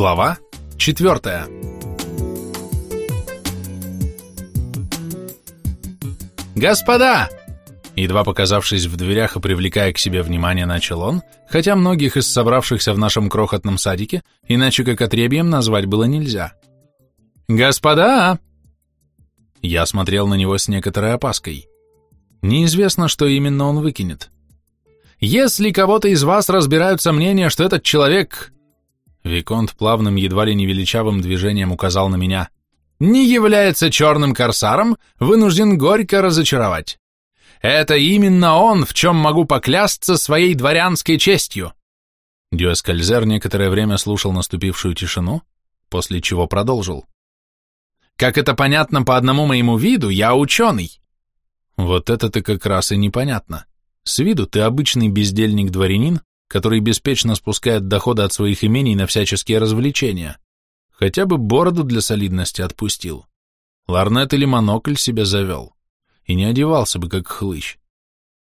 Глава четвертая. «Господа!» Едва показавшись в дверях и привлекая к себе внимание, начал он, хотя многих из собравшихся в нашем крохотном садике иначе как отребьем назвать было нельзя. «Господа!» Я смотрел на него с некоторой опаской. Неизвестно, что именно он выкинет. «Если кого-то из вас разбирают сомнения, что этот человек Виконт плавным, едва ли не величавым движением указал на меня. «Не является черным корсаром, вынужден горько разочаровать. Это именно он, в чем могу поклясться своей дворянской честью». Дюэскальзер некоторое время слушал наступившую тишину, после чего продолжил. «Как это понятно по одному моему виду, я ученый». «Вот это-то как раз и непонятно. С виду ты обычный бездельник-дворянин, который беспечно спускает доходы от своих имений на всяческие развлечения. Хотя бы бороду для солидности отпустил. Ларнет или монокль себе завел. И не одевался бы, как хлыщ.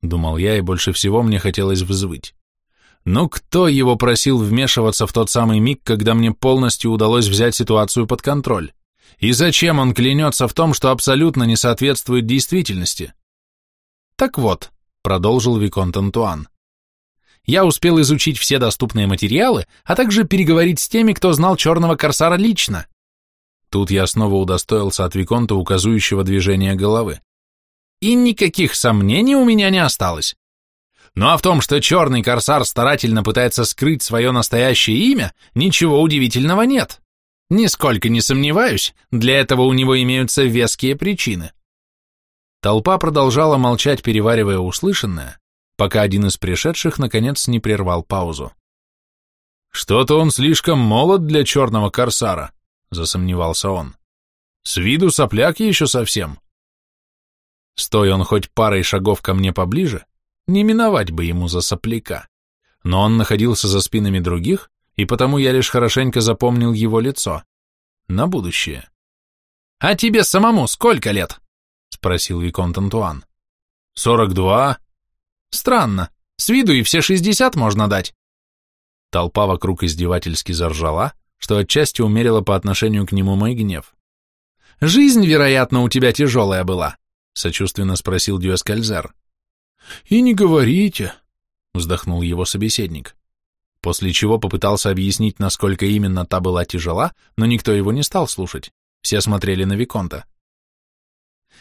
Думал я, и больше всего мне хотелось взвыть. Но кто его просил вмешиваться в тот самый миг, когда мне полностью удалось взять ситуацию под контроль? И зачем он клянется в том, что абсолютно не соответствует действительности? Так вот, продолжил Виконт Антуан, я успел изучить все доступные материалы, а также переговорить с теми, кто знал черного корсара лично. Тут я снова удостоился от Виконта указующего движения головы. И никаких сомнений у меня не осталось. Ну а в том, что черный корсар старательно пытается скрыть свое настоящее имя, ничего удивительного нет. Нисколько не сомневаюсь, для этого у него имеются веские причины. Толпа продолжала молчать, переваривая услышанное, пока один из пришедших наконец не прервал паузу. «Что-то он слишком молод для черного корсара», — засомневался он. «С виду сопляк еще совсем». Стой он хоть парой шагов ко мне поближе, не миновать бы ему за сопляка. Но он находился за спинами других, и потому я лишь хорошенько запомнил его лицо. На будущее. «А тебе самому сколько лет?» — спросил Виконт Антуан. «Сорок два», Странно, с виду и все шестьдесят можно дать. Толпа вокруг издевательски заржала, что отчасти умерила по отношению к нему мой гнев. «Жизнь, вероятно, у тебя тяжелая была», — сочувственно спросил Дюэскальзер. «И не говорите», — вздохнул его собеседник, после чего попытался объяснить, насколько именно та была тяжела, но никто его не стал слушать, все смотрели на Виконта.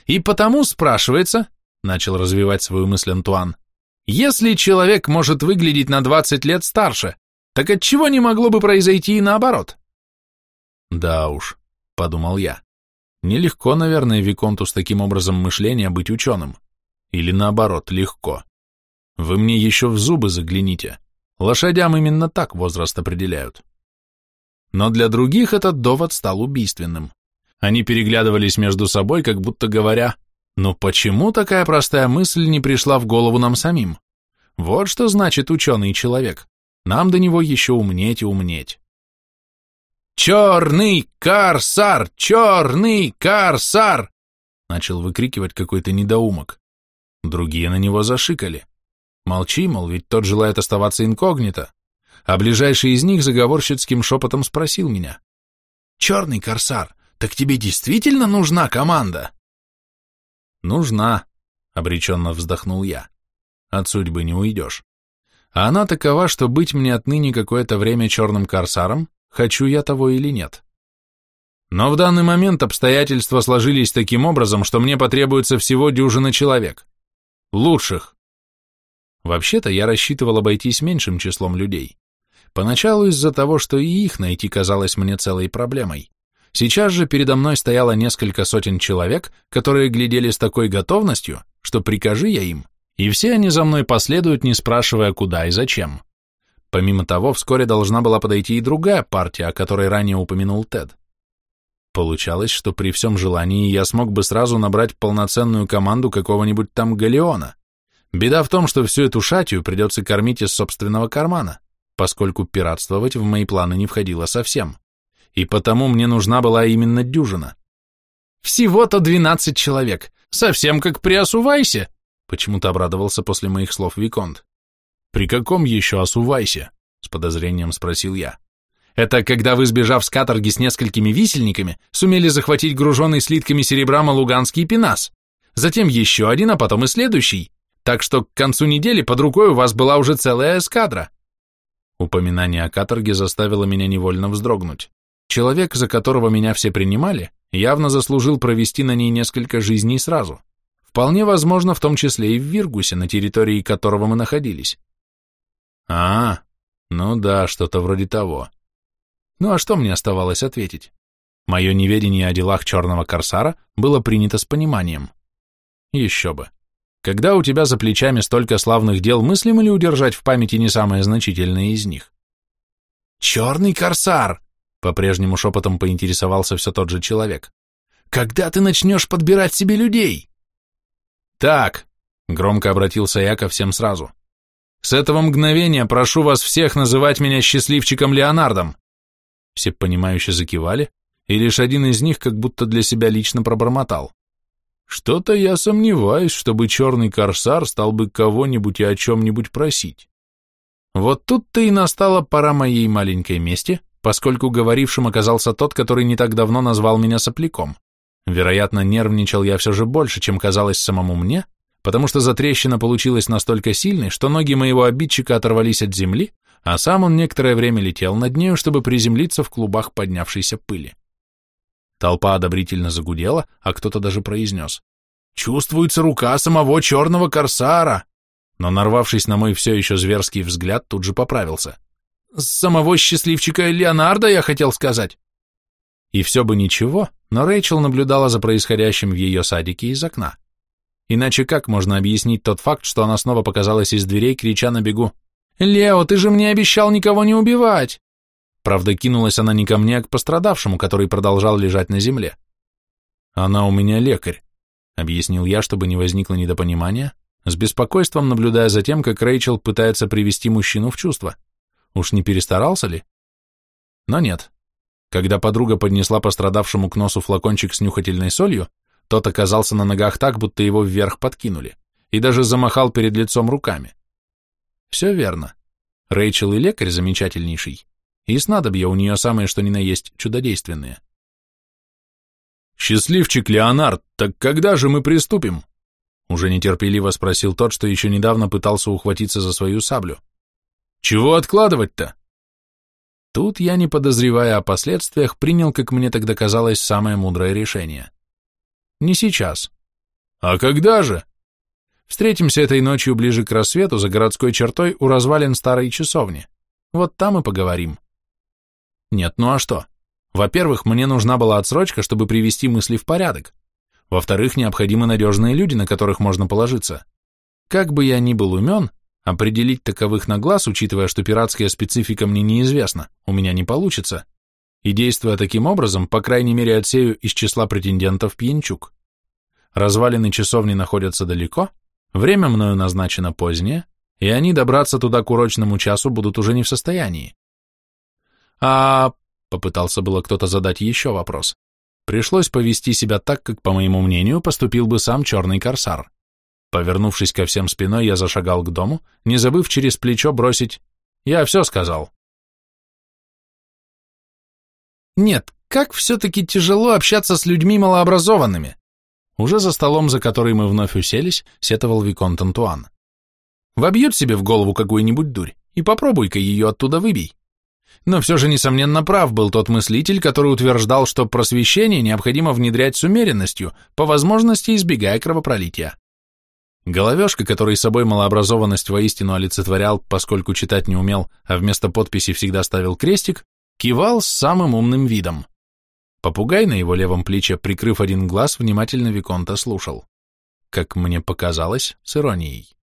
«И потому спрашивается», — начал развивать свою мысль Антуан, если человек может выглядеть на 20 лет старше, так отчего не могло бы произойти и наоборот? Да уж, подумал я. Нелегко, наверное, Виконту с таким образом мышления быть ученым. Или наоборот, легко. Вы мне еще в зубы загляните. Лошадям именно так возраст определяют. Но для других этот довод стал убийственным. Они переглядывались между собой, как будто говоря, но почему такая простая мысль не пришла в голову нам самим? Вот что значит ученый человек. Нам до него еще умнеть и умнеть. «Черный корсар! Черный корсар!» Начал выкрикивать какой-то недоумок. Другие на него зашикали. Молчи, мол, ведь тот желает оставаться инкогнито. А ближайший из них заговорщицким шепотом спросил меня. «Черный корсар, так тебе действительно нужна команда?» «Нужна», — обреченно вздохнул я. «От судьбы не уйдешь. А она такова, что быть мне отныне какое-то время черным корсаром, хочу я того или нет. Но в данный момент обстоятельства сложились таким образом, что мне потребуется всего дюжина человек. Лучших. Вообще-то я рассчитывал обойтись меньшим числом людей. Поначалу из-за того, что и их найти казалось мне целой проблемой. Сейчас же передо мной стояло несколько сотен человек, которые глядели с такой готовностью, что прикажи я им, и все они за мной последуют, не спрашивая куда и зачем. Помимо того, вскоре должна была подойти и другая партия, о которой ранее упомянул Тед. Получалось, что при всем желании я смог бы сразу набрать полноценную команду какого-нибудь там галеона. Беда в том, что всю эту шатью придется кормить из собственного кармана, поскольку пиратствовать в мои планы не входило совсем и потому мне нужна была именно дюжина. Всего-то двенадцать человек, совсем как при Асувайсе, почему-то обрадовался после моих слов Виконт. При каком еще Асувайсе? С подозрением спросил я. Это когда вы, сбежав с каторги с несколькими висельниками, сумели захватить груженный слитками серебра Малуганский пенас. Затем еще один, а потом и следующий. Так что к концу недели под рукой у вас была уже целая эскадра. Упоминание о каторге заставило меня невольно вздрогнуть. Человек, за которого меня все принимали, явно заслужил провести на ней несколько жизней сразу. Вполне возможно, в том числе и в Виргусе, на территории которого мы находились. А, ну да, что-то вроде того. Ну а что мне оставалось ответить? Мое неведение о делах черного корсара было принято с пониманием. Еще бы. Когда у тебя за плечами столько славных дел, мыслимо ли удержать в памяти не самое значительное из них? «Черный корсар!» — по-прежнему шепотом поинтересовался все тот же человек. «Когда ты начнешь подбирать себе людей?» «Так», — громко обратился я ко всем сразу, — «с этого мгновения прошу вас всех называть меня счастливчиком Леонардом». Все понимающе закивали, и лишь один из них как будто для себя лично пробормотал. Что-то я сомневаюсь, чтобы черный корсар стал бы кого-нибудь и о чем-нибудь просить. Вот тут-то и настала пора моей маленькой мести, поскольку говорившим оказался тот, который не так давно назвал меня сопляком. Вероятно, нервничал я все же больше, чем казалось самому мне, потому что затрещина получилась настолько сильной, что ноги моего обидчика оторвались от земли, а сам он некоторое время летел над нею, чтобы приземлиться в клубах поднявшейся пыли. Толпа одобрительно загудела, а кто-то даже произнес. «Чувствуется рука самого черного корсара!» Но, нарвавшись на мой все еще зверский взгляд, тут же поправился. «Самого счастливчика Леонардо, я хотел сказать!» И все бы ничего, но Рэйчел наблюдала за происходящим в ее садике из окна. Иначе как можно объяснить тот факт, что она снова показалась из дверей, крича на бегу «Лео, ты же мне обещал никого не убивать!» Правда, кинулась она не ко мне, а к пострадавшему, который продолжал лежать на земле. «Она у меня лекарь», — объяснил я, чтобы не возникло недопонимания, с беспокойством наблюдая за тем, как Рэйчел пытается привести мужчину в чувство. Уж не перестарался ли? Но нет. Когда подруга поднесла пострадавшему к носу флакончик с нюхательной солью, тот оказался на ногах так, будто его вверх подкинули, и даже замахал перед лицом руками. Все верно. Рэйчел и лекарь замечательнейший, и снадобья у нее самые что ни на есть чудодейственные. «Счастливчик Леонард, так когда же мы приступим?» Уже нетерпеливо спросил тот, что еще недавно пытался ухватиться за свою саблю. «Чего откладывать-то?» Тут я, не подозревая о последствиях, принял, как мне тогда казалось, самое мудрое решение. Не сейчас. А когда же? Встретимся этой ночью ближе к рассвету за городской чертой у развалин старой часовни. Вот там и поговорим. Нет, ну а что? Во-первых, мне нужна была отсрочка, чтобы привести мысли в порядок. Во-вторых, необходимы надежные люди, на которых можно положиться. Как бы я ни был умен, определить таковых на глаз, учитывая, что пиратская специфика мне неизвестна, у меня не получится. И действуя таким образом, по крайней мере, отсею из числа претендентов пьянчук. Развалины часовни находятся далеко, время мною назначено позднее, и они добраться туда к урочному часу будут уже не в состоянии. А... Попытался было кто-то задать еще вопрос. Пришлось повести себя так, как, по моему мнению, поступил бы сам черный корсар. Повернувшись ко всем спиной, я зашагал к дому, не забыв через плечо бросить «Я все сказал». Нет, как все-таки тяжело общаться с людьми малообразованными. Уже за столом, за который мы вновь уселись, сетовал Виконт Антуан. Вобьют себе в голову какую-нибудь дурь, и попробуй-ка ее оттуда выбей. Но все же, несомненно, прав был тот мыслитель, который утверждал, что просвещение необходимо внедрять с умеренностью, по возможности избегая кровопролития. Головешка, который собой малообразованность воистину олицетворял, поскольку читать не умел, а вместо подписи всегда ставил крестик, кивал с самым умным видом. Попугай на его левом плече, прикрыв один глаз, внимательно Виконта слушал. Как мне показалось, с иронией.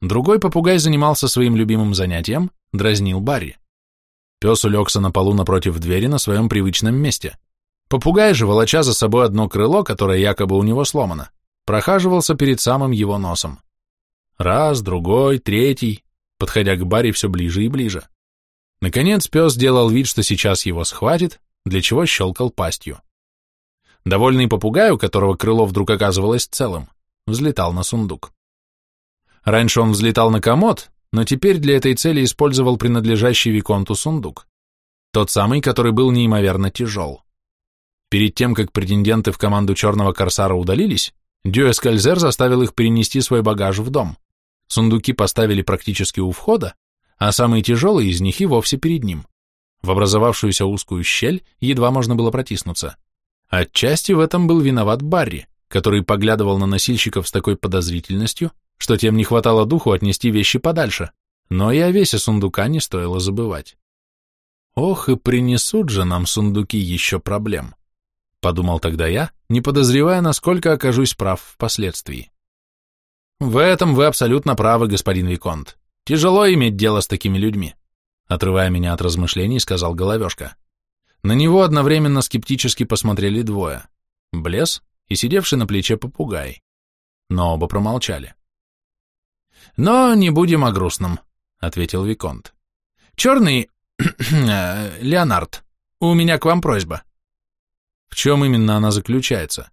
Другой попугай занимался своим любимым занятием, дразнил Барри. Пес улегся на полу напротив двери на своем привычном месте. Попугай же, волоча за собой одно крыло, которое якобы у него сломано, прохаживался перед самым его носом. Раз, другой, третий, подходя к Барри все ближе и ближе. Наконец пес делал вид, что сейчас его схватит, для чего щелкал пастью. Довольный попугай, у которого крыло вдруг оказывалось целым, взлетал на сундук. Раньше он взлетал на комод, но теперь для этой цели использовал принадлежащий Виконту сундук. Тот самый, который был неимоверно тяжел. Перед тем, как претенденты в команду черного корсара удалились, Дюэскальзер заставил их перенести свой багаж в дом. Сундуки поставили практически у входа, а самый тяжелый из них и вовсе перед ним. В образовавшуюся узкую щель едва можно было протиснуться. Отчасти в этом был виноват Барри, который поглядывал на носильщиков с такой подозрительностью, что тем не хватало духу отнести вещи подальше, но и о весе сундука не стоило забывать. Ох, и принесут же нам сундуки еще проблем, подумал тогда я, не подозревая, насколько окажусь прав впоследствии. В этом вы абсолютно правы, господин Виконт. Тяжело иметь дело с такими людьми, отрывая меня от размышлений, сказал Головешка. На него одновременно скептически посмотрели двое — Блес и сидевший на плече попугай. Но оба промолчали. «Но не будем о грустном», — ответил Виконт. «Черный... Леонард, у меня к вам просьба». В чем именно она заключается?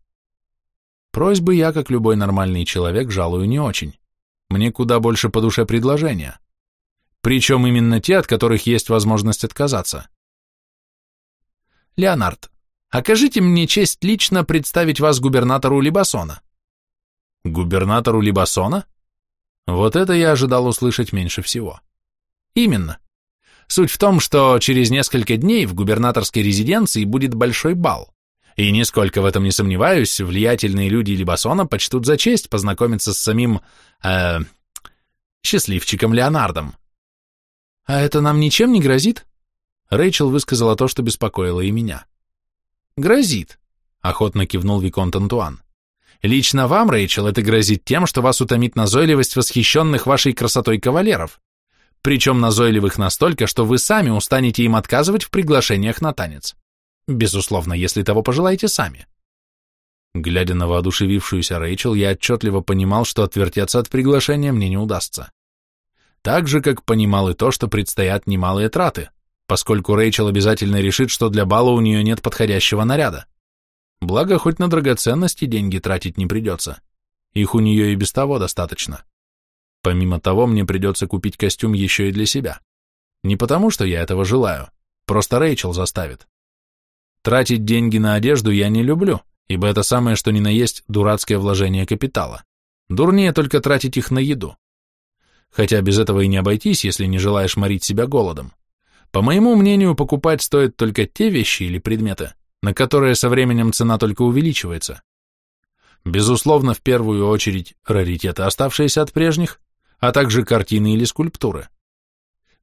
Просьбы я, как любой нормальный человек, жалую не очень. Мне куда больше по душе предложения. Причем именно те, от которых есть возможность отказаться. Леонард, окажите мне честь лично представить вас губернатору Либасона. Губернатору Либасона? Вот это я ожидал услышать меньше всего. Именно. Суть в том, что через несколько дней в губернаторской резиденции будет большой бал. И нисколько в этом не сомневаюсь, влиятельные люди Либасона почтут за честь познакомиться с самим... Э, счастливчиком Леонардом. А это нам ничем не грозит? Рэйчел высказала то, что беспокоило и меня. «Грозит», — охотно кивнул Виконт Антуан. «Лично вам, Рэйчел, это грозит тем, что вас утомит назойливость восхищенных вашей красотой кавалеров, причем назойливых настолько, что вы сами устанете им отказывать в приглашениях на танец. Безусловно, если того пожелаете сами». Глядя на воодушевившуюся Рэйчел, я отчетливо понимал, что отвертеться от приглашения мне не удастся. Так же, как понимал и то, что предстоят немалые траты, поскольку Рэйчел обязательно решит, что для бала у нее нет подходящего наряда. Благо, хоть на драгоценности деньги тратить не придется. Их у нее и без того достаточно. Помимо того, мне придется купить костюм еще и для себя. Не потому, что я этого желаю, просто Рэйчел заставит. Тратить деньги на одежду я не люблю, ибо это самое, что ни на есть, дурацкое вложение капитала. Дурнее только тратить их на еду. Хотя без этого и не обойтись, если не желаешь морить себя голодом. По моему мнению, покупать стоит только те вещи или предметы, на которые со временем цена только увеличивается. Безусловно, в первую очередь раритеты, оставшиеся от прежних, а также картины или скульптуры.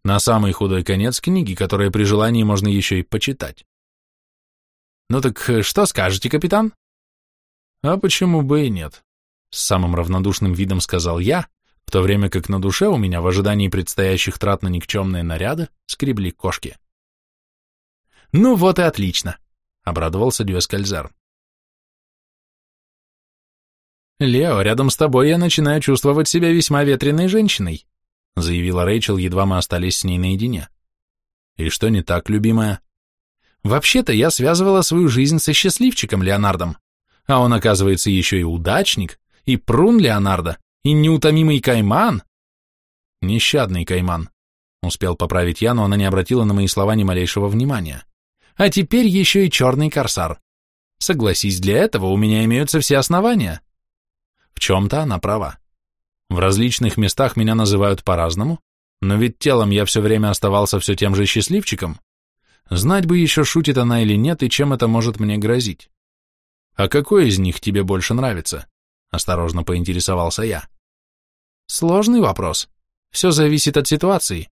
На самый худой конец книги, которые при желании можно еще и почитать. Ну так что скажете, капитан? А почему бы и нет? С самым равнодушным видом сказал я, в то время как на душе у меня в ожидании предстоящих трат на никчемные наряды скребли кошки. «Ну вот и отлично», — обрадовался Дюэскальзер. «Лео, рядом с тобой я начинаю чувствовать себя весьма ветреной женщиной», заявила Рэйчел, едва мы остались с ней наедине. «И что не так, любимая?» «Вообще-то я связывала свою жизнь со счастливчиком Леонардом, а он, оказывается, еще и удачник, и прун Леонарда, и неутомимый кайман? Нещадный кайман. Успел поправить я, но она не обратила на мои слова ни малейшего внимания. А теперь еще и черный корсар. Согласись, для этого у меня имеются все основания. В чем-то она права. В различных местах меня называют по-разному, но ведь телом я все время оставался все тем же счастливчиком. Знать бы еще, шутит она или нет, и чем это может мне грозить. А какой из них тебе больше нравится? Осторожно поинтересовался я. Сложный вопрос. Все зависит от ситуации.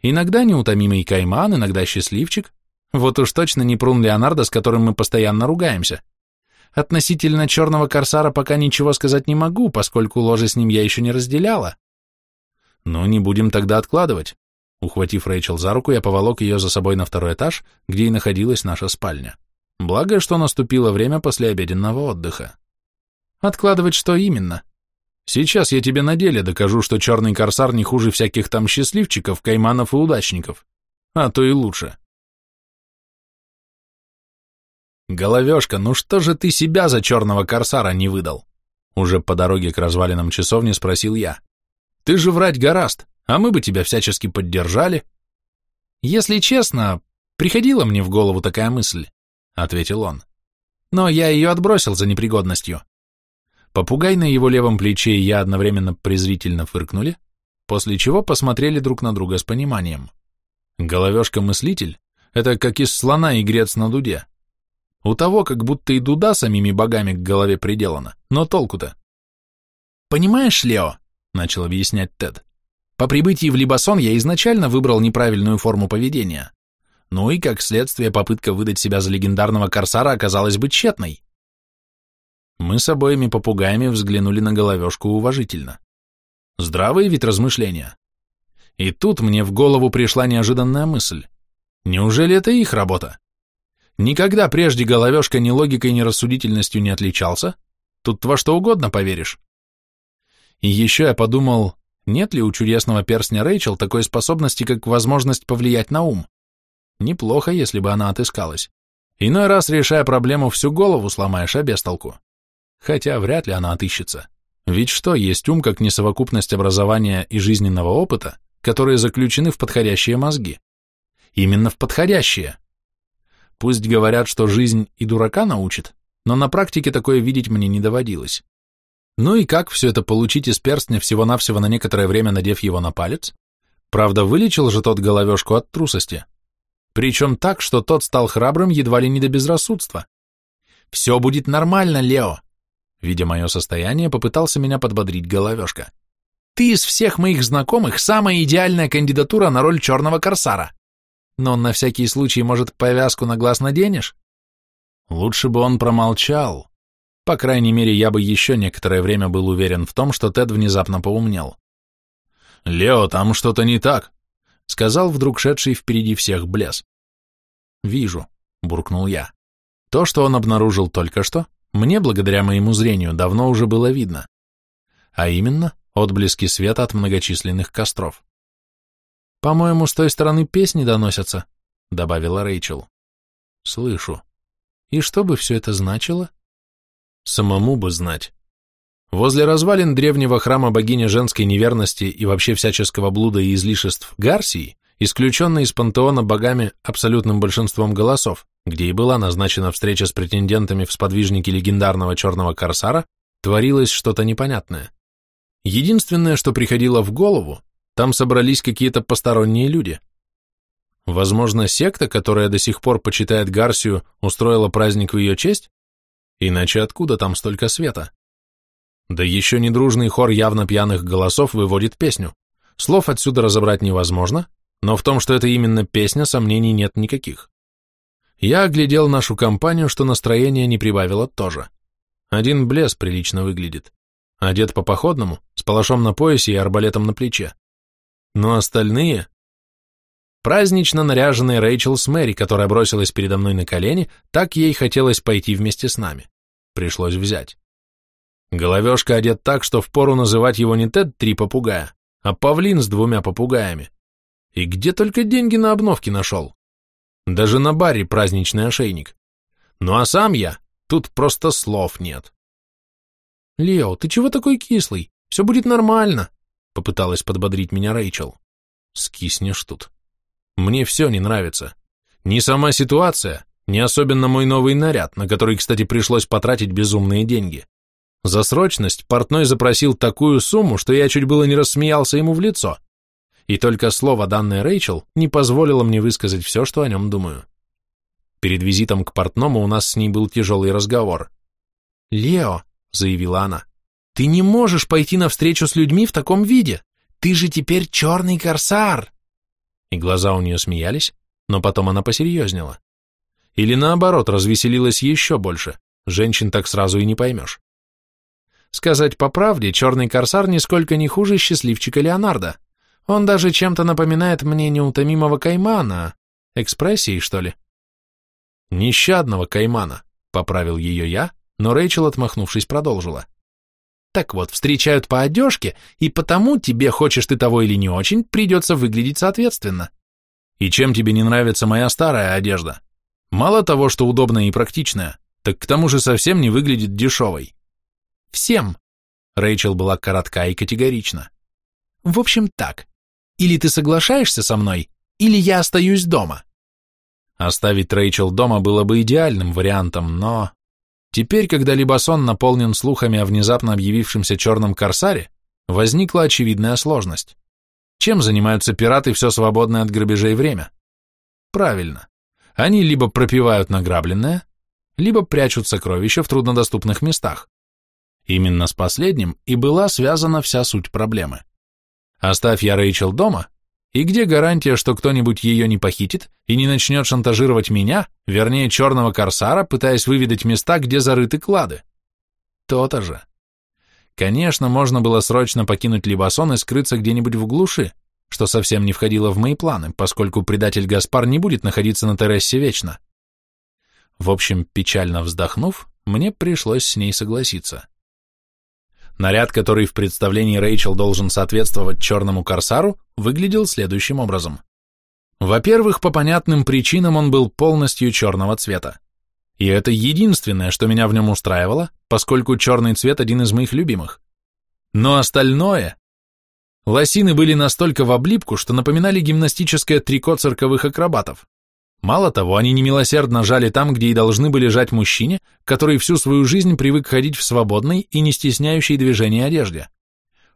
Иногда неутомимый кайман, иногда счастливчик. Вот уж точно не прун Леонардо, с которым мы постоянно ругаемся. Относительно черного корсара пока ничего сказать не могу, поскольку ложе с ним я еще не разделяла. Но не будем тогда откладывать. Ухватив Рэйчел за руку, я поволок ее за собой на второй этаж, где и находилась наша спальня. Благо, что наступило время после обеденного отдыха. Откладывать что именно? Сейчас я тебе на деле докажу, что черный корсар не хуже всяких там счастливчиков, кайманов и удачников. А то и лучше. Головешка, ну что же ты себя за черного корсара не выдал? Уже по дороге к развалинам часовни спросил я. Ты же врать гораст, а мы бы тебя всячески поддержали. Если честно, Приходила мне в голову такая мысль, ответил он. Но я ее отбросил за непригодностью. Попугай на его левом плече и я одновременно презрительно фыркнули, после чего посмотрели друг на друга с пониманием. Головешка-мыслитель — это как из слона игрец на дуде. У того как будто и дуда самими богами к голове приделана, но толку-то. «Понимаешь, Лео», — начал объяснять Тед, — «по прибытии в Либасон я изначально выбрал неправильную форму поведения. Ну и, как следствие, попытка выдать себя за легендарного корсара оказалась бы тщетной». Мы с обоими попугаями взглянули на головешку уважительно. Здравые ведь размышления. И тут мне в голову пришла неожиданная мысль. Неужели это их работа? Никогда прежде головешка ни логикой, ни рассудительностью не отличался. Тут во что угодно поверишь. И еще я подумал, нет ли у чудесного перстня Рэйчел такой способности, как возможность повлиять на ум? Неплохо, если бы она отыскалась. Иной раз, решая проблему, всю голову сломаешь, а без толку. Хотя вряд ли она отыщется. Ведь что есть ум, как несовокупность образования и жизненного опыта, которые заключены в подходящие мозги? Именно в подходящие. Пусть говорят, что жизнь и дурака научит, но на практике такое видеть мне не доводилось. Ну и как все это получить из перстня, всего-навсего на некоторое время надев его на палец? Правда, вылечил же тот головешку от трусости. Причем так, что тот стал храбрым едва ли не до безрассудства. «Все будет нормально, Лео», Видя мое состояние, попытался меня подбодрить головешка. «Ты из всех моих знакомых самая идеальная кандидатура на роль черного корсара. Но на всякий случай, может, повязку на глаз наденешь?» Лучше бы он промолчал. По крайней мере, я бы еще некоторое время был уверен в том, что Тед внезапно поумнел. «Лео, там что-то не так», — сказал вдруг шедший впереди всех Блес. «Вижу», — буркнул я. То, что он обнаружил только что, мне, благодаря моему зрению, давно уже было видно. А именно, отблески света от многочисленных костров. «По-моему, с той стороны песни доносятся», — добавила Рэйчел. «Слышу. И что бы все это значило?» «Самому бы знать». Возле развалин древнего храма богини женской неверности и вообще всяческого блуда и излишеств Гарсии, исключенной из пантеона богами абсолютным большинством голосов, где и была назначена встреча с претендентами в сподвижники легендарного черного корсара, творилось что-то непонятное. Единственное, что приходило в голову, там собрались какие-то посторонние люди. Возможно, секта, которая до сих пор почитает Гарсию, устроила праздник в ее честь? Иначе откуда там столько света? Да еще недружный хор явно пьяных голосов выводит песню. Слов отсюда разобрать невозможно, но в том, что это именно песня, сомнений нет никаких. Я оглядел нашу компанию, что настроение не прибавило тоже. Один блес прилично выглядит. Одет по походному, с палашом на поясе и арбалетом на плече. Но остальные... Празднично наряженный Рэйчел с Мэри, которая бросилась передо мной на колени, так ей хотелось пойти вместе с нами. Пришлось взять. Головешка одет так, что впору называть его не Тед три попугая, а павлин с двумя попугаями. И где только деньги на обновки нашел? Даже на баре праздничный ошейник. Ну а сам я, тут просто слов нет. «Лео, ты чего такой кислый? Все будет нормально», — попыталась подбодрить меня Рэйчел. «Скиснешь тут. Мне все не нравится. Ни сама ситуация, ни особенно мой новый наряд, на который, кстати, пришлось потратить безумные деньги. За срочность портной запросил такую сумму, что я чуть было не рассмеялся ему в лицо и только слово, данное Рэйчел, не позволило мне высказать все, что о нем думаю. Перед визитом к портному у нас с ней был тяжелый разговор. «Лео», — заявила она, — «ты не можешь пойти навстречу с людьми в таком виде. Ты же теперь черный корсар!» И глаза у нее смеялись, но потом она посерьезнела. Или наоборот, развеселилась еще больше. Женщин так сразу и не поймешь. Сказать по правде, черный корсар нисколько не хуже счастливчика Леонардо. Он даже чем-то напоминает мне неутомимого каймана, экспрессией, что ли. Нещадного каймана, поправил ее я, но Рэйчел, отмахнувшись, продолжила. Так вот, встречают по одежке, и потому тебе, хочешь ты того или не очень, придется выглядеть соответственно. И чем тебе не нравится моя старая одежда? Мало того, что удобная и практичная, так к тому же совсем не выглядит дешевой. Всем. Рэйчел была коротка и категорична. В общем так, или ты соглашаешься со мной, или я остаюсь дома. Оставить Рэйчел дома было бы идеальным вариантом, но... Теперь, когда Либасон наполнен слухами о внезапно объявившемся черном корсаре, возникла очевидная сложность. Чем занимаются пираты все свободное от грабежей время? Правильно. Они либо пропивают награбленное, либо прячут сокровища в труднодоступных местах. Именно с последним и была связана вся суть проблемы. Оставь я Рэйчел дома, и где гарантия, что кто-нибудь ее не похитит и не начнет шантажировать меня, вернее черного корсара, пытаясь выведать места, где зарыты клады? То-то же. Конечно, можно было срочно покинуть Либасон и скрыться где-нибудь в глуши, что совсем не входило в мои планы, поскольку предатель Гаспар не будет находиться на террасе вечно. В общем, печально вздохнув, мне пришлось с ней согласиться. Наряд, который в представлении Рэйчел должен соответствовать черному корсару, выглядел следующим образом. Во-первых, по понятным причинам он был полностью черного цвета. И это единственное, что меня в нем устраивало, поскольку черный цвет один из моих любимых. Но остальное... Лосины были настолько в облипку, что напоминали гимнастическое трико цирковых акробатов. Мало того, они немилосердно жали там, где и должны были жать мужчине, который всю свою жизнь привык ходить в свободной и не стесняющей движения одежде.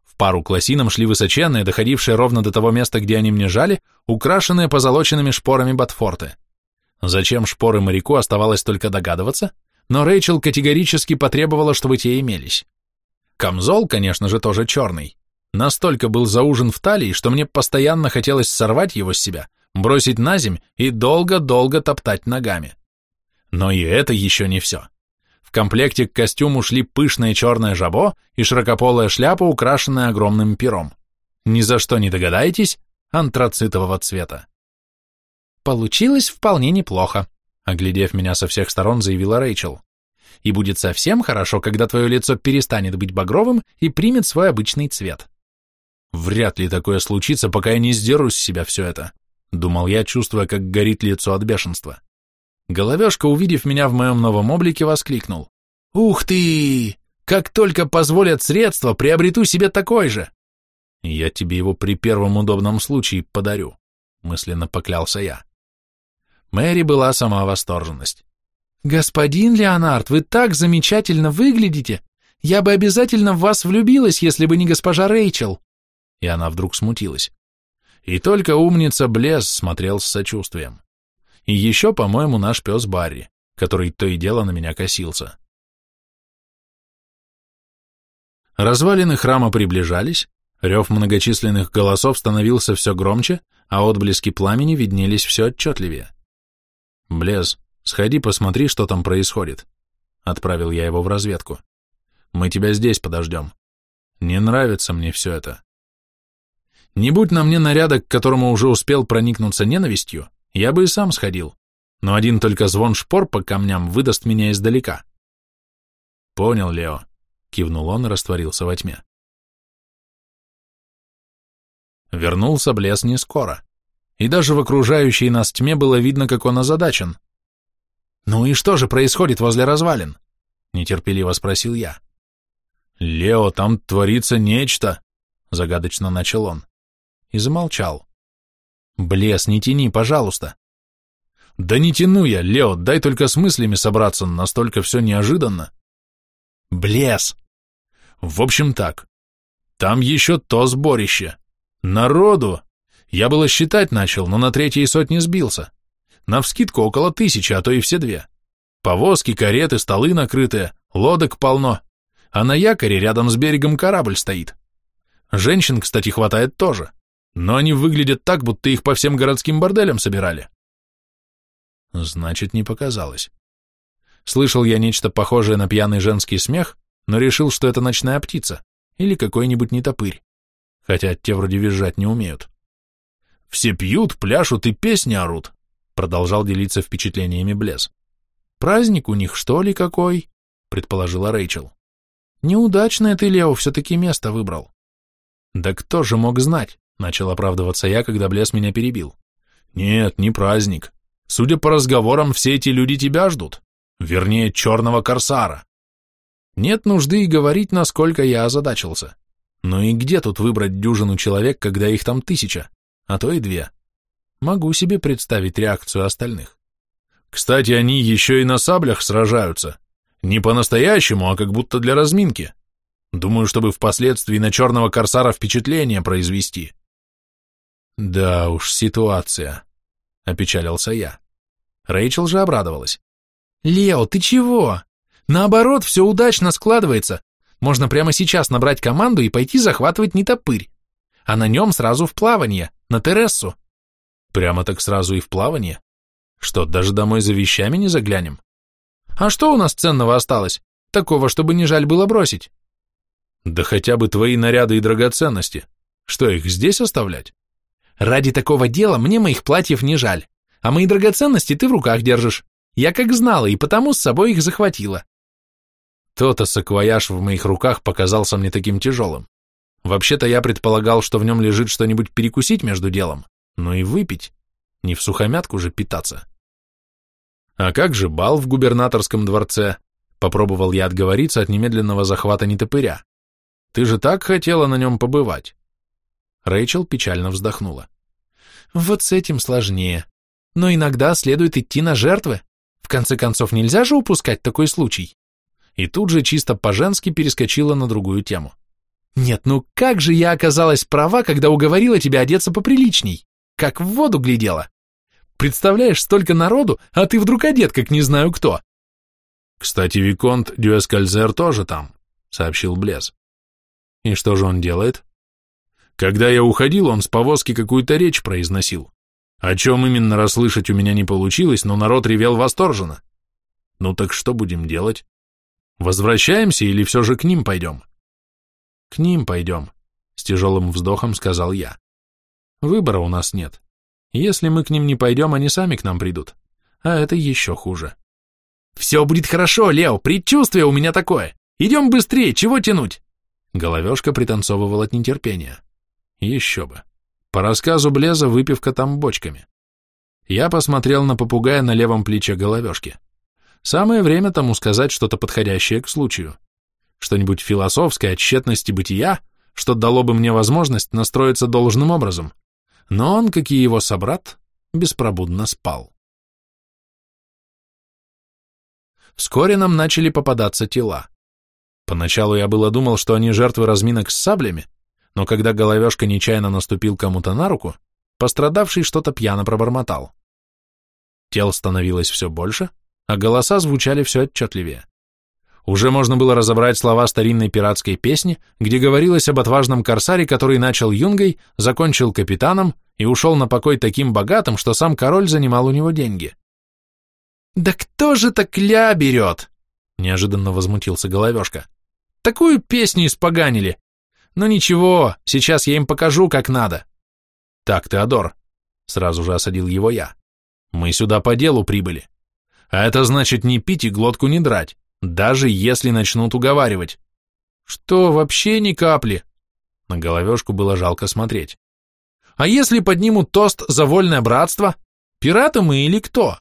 В пару к лосинам шли высоченные, доходившие ровно до того места, где они мне жали, украшенные позолоченными шпорами Батфорты. Зачем шпоры моряку оставалось только догадываться, но Рэйчел категорически потребовала, чтобы те имелись. Камзол, конечно же, тоже черный. Настолько был заужен в талии, что мне постоянно хотелось сорвать его с себя – бросить на земь и долго-долго топтать ногами. Но и это еще не все. В комплекте к костюму шли пышное черное жабо и широкополая шляпа, украшенная огромным пером. Ни за что не догадаетесь, антрацитового цвета. Получилось вполне неплохо, оглядев меня со всех сторон, заявила Рэйчел. И будет совсем хорошо, когда твое лицо перестанет быть багровым и примет свой обычный цвет. Вряд ли такое случится, пока я не сдеру с себя все это. Думал я, чувствуя, как горит лицо от бешенства. Головешка, увидев меня в моем новом облике, воскликнул. «Ух ты! Как только позволят средства, приобрету себе такой же!» «Я тебе его при первом удобном случае подарю», — мысленно поклялся я. Мэри была сама восторженность. «Господин Леонард, вы так замечательно выглядите! Я бы обязательно в вас влюбилась, если бы не госпожа Рэйчел!» И она вдруг смутилась. И только умница Блес смотрел с сочувствием. И еще, по-моему, наш пес Барри, который то и дело на меня косился. Развалины храма приближались, рев многочисленных голосов становился все громче, а отблески пламени виднелись все отчетливее. «Блез, сходи посмотри, что там происходит», — отправил я его в разведку. «Мы тебя здесь подождем. Не нравится мне все это. Не будь на мне наряда, к которому уже успел проникнуться ненавистью, я бы и сам сходил, но один только звон шпор по камням выдаст меня издалека. Понял, Лео, кивнул он и растворился во тьме. Вернулся Блес не скоро, и даже в окружающей нас тьме было видно, как он озадачен. «Ну и что же происходит возле развалин?» — нетерпеливо спросил я. «Лео, там творится нечто», — загадочно начал он и замолчал. «Блес, не тяни, пожалуйста». «Да не тяну я, Лео, дай только с мыслями собраться, настолько все неожиданно». «Блес!» «В общем так, там еще то сборище. Народу! Я было считать начал, но на третьей сотни сбился. Навскидку около тысячи, а то и все две. Повозки, кареты, столы накрытые, лодок полно, а на якоре рядом с берегом корабль стоит. Женщин, кстати, хватает тоже но они выглядят так, будто их по всем городским борделям собирали. Значит, не показалось. Слышал я нечто похожее на пьяный женский смех, но решил, что это ночная птица или какой-нибудь нетопырь, хотя те вроде визжать не умеют. «Все пьют, пляшут и песни орут», — продолжал делиться впечатлениями Блес. «Праздник у них, что ли, какой?» — предположила Рэйчел. «Неудачное ты, Лео, все-таки место выбрал». «Да кто же мог знать? Начал оправдываться я, когда Блес меня перебил. Нет, не праздник. Судя по разговорам, все эти люди тебя ждут. Вернее, черного корсара. Нет нужды и говорить, насколько я озадачился. Ну и где тут выбрать дюжину человек, когда их там тысяча, а то и две? Могу себе представить реакцию остальных. Кстати, они еще и на саблях сражаются. Не по-настоящему, а как будто для разминки. Думаю, чтобы впоследствии на черного корсара впечатление произвести. Да уж, ситуация, — опечалился я. Рэйчел же обрадовалась. «Лео, ты чего? Наоборот, все удачно складывается. Можно прямо сейчас набрать команду и пойти захватывать нетопырь. А на нем сразу в плавание, на Терессу. Прямо так сразу и в плавание? Что, даже домой за вещами не заглянем? А что у нас ценного осталось? Такого, чтобы не жаль было бросить? Да хотя бы твои наряды и драгоценности. Что, их здесь оставлять? Ради такого дела мне моих платьев не жаль. А мои драгоценности ты в руках держишь. Я как знала, и потому с собой их захватила. То-то саквояж в моих руках показался мне таким тяжелым. Вообще-то я предполагал, что в нем лежит что-нибудь перекусить между делом, но и выпить. Не в сухомятку же питаться. А как же бал в губернаторском дворце? Попробовал я отговориться от немедленного захвата нетопыря. Ты же так хотела на нем побывать. Рэйчел печально вздохнула. Вот с этим сложнее. Но иногда следует идти на жертвы. В конце концов, нельзя же упускать такой случай. И тут же чисто по-женски перескочила на другую тему. Нет, ну как же я оказалась права, когда уговорила тебя одеться поприличней? Как в воду глядела. Представляешь, столько народу, а ты вдруг одет, как не знаю кто. Кстати, Виконт Дюэскальзер тоже там, сообщил Блез. И что же он делает? Когда я уходил, он с повозки какую-то речь произносил. О чем именно расслышать у меня не получилось, но народ ревел восторженно. Ну так что будем делать? Возвращаемся или все же к ним пойдем? К ним пойдем, с тяжелым вздохом сказал я. Выбора у нас нет. Если мы к ним не пойдем, они сами к нам придут. А это еще хуже. Все будет хорошо, Лео, предчувствие у меня такое. Идем быстрее, чего тянуть? Головешка пританцовывал от нетерпения. Еще бы. По рассказу Блеза выпивка там бочками. Я посмотрел на попугая на левом плече головешки. Самое время тому сказать что-то подходящее к случаю. Что-нибудь философское о тщетности бытия, что дало бы мне возможность настроиться должным образом но он, как и его собрат, беспробудно спал. Вскоре нам начали попадаться тела. Поначалу я было думал, что они жертвы разминок с саблями, но когда головешка нечаянно наступил кому-то на руку, пострадавший что-то пьяно пробормотал. Тел становилось все больше, а голоса звучали все отчетливее. Уже можно было разобрать слова старинной пиратской песни, где говорилось об отважном корсаре, который начал юнгой, закончил капитаном и ушел на покой таким богатым, что сам король занимал у него деньги. «Да кто же так ля берет?» — неожиданно возмутился Головешка. «Такую песню испоганили! Ну ничего, сейчас я им покажу, как надо!» «Так, Теодор!» — сразу же осадил его я. «Мы сюда по делу прибыли. А это значит не пить и глотку не драть даже если начнут уговаривать. Что, вообще ни капли? На головешку было жалко смотреть. А если поднимут тост за вольное братство? Пираты мы или кто?